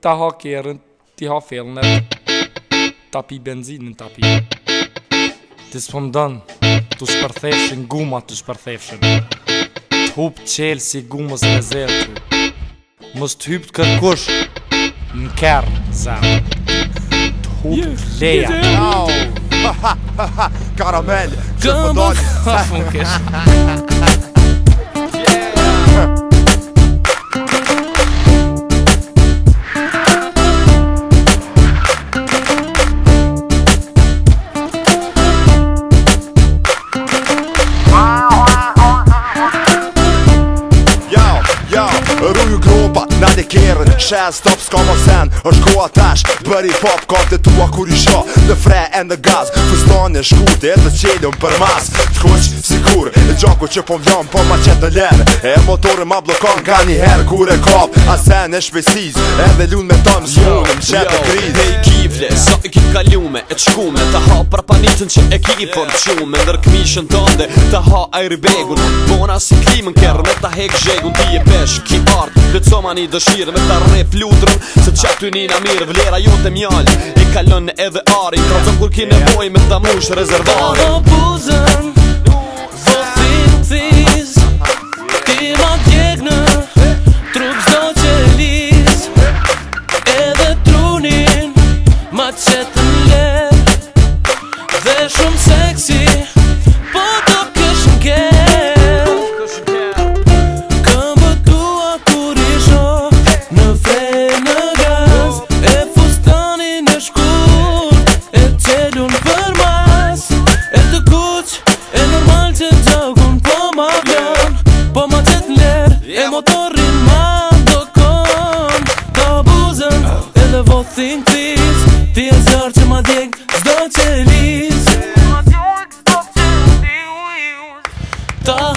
Ta ha kjerën, ti ha felnet Ta pi benzinën, ta pi Tu shpërthefshin guma, tu shpërthefshin T'hup qelë si gumës me zetë Mos t'hyp të kërkush Në kërë, zemë T'hup yes, leja Ha ha ha të pëdoni Ha ha ha ha Na di kjerën, shen stop s'ka mo sen është koha tash, bëri pop Ka të tua kur isha, në fre e në gaz Fustan e shkute, të qeljon për mas Të koq, sigur, gjaku që po vjam po ma qëtë në E motore ma blokon ka një kur e kap A sen e shpesiz edhe lun me tam s'munëm qëtë kriz Hej kivle, sa so i kalume e qkume Ta ha pra panitën që e ki i përqume Ndër këmishën tënde ta ha ajri begun Bona si klimën kërë me ta hek zhegun Ti e pesh ki artë dhe coma një dëshirë Me ta rre lutrën se qëtë një në mirë Vlera ju të mjallë i kalon edhe ari Tra kur ki nevoj me ta mush rezervari shumë seksi Po të kësh nge Këm bëtua kur isho Në fej në gaz E fustanin e shkur E cedun për mas E të kuq E normal që në gjakun Po ma vjan Po ma në ler E motorin ma do kon Ta buzën E dhe votin tis Ti e zërë që ma djek Zdo qeli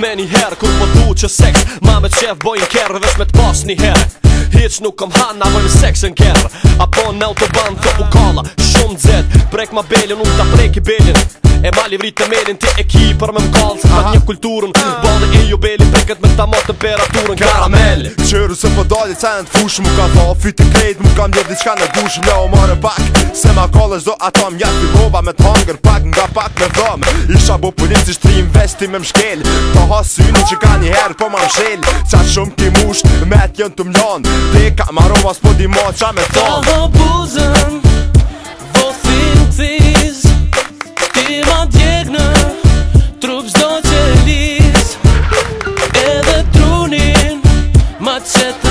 me një herë Kur po du që sex, ma me qef bojnë kërë Vesh me t'pas një herë Hiq nuk kom hana na bojnë sex në kërë Apo në autoban, të bukala, shumë dzet Prek ma belin, unë ta prek i belin E mali vrit të merin e për me mkall Se një kulturën Bane e jo beli preket me ta mat temperaturën Karamell Qërë se po dalit se në të fush Më ka fyt e krejt Më ka mdjev diçka në dush Më o marë pak Se ma kallë zdo ato më jatë për Me të hangër pak nga pak me dhëm Isha bo punim si shtri investi me mshkel Ta po ha syni që ka një herë po ma mshel Qa shumë ki musht me t'jën të mlon Te ka marom po di ma qa me thon Ta buzën Set the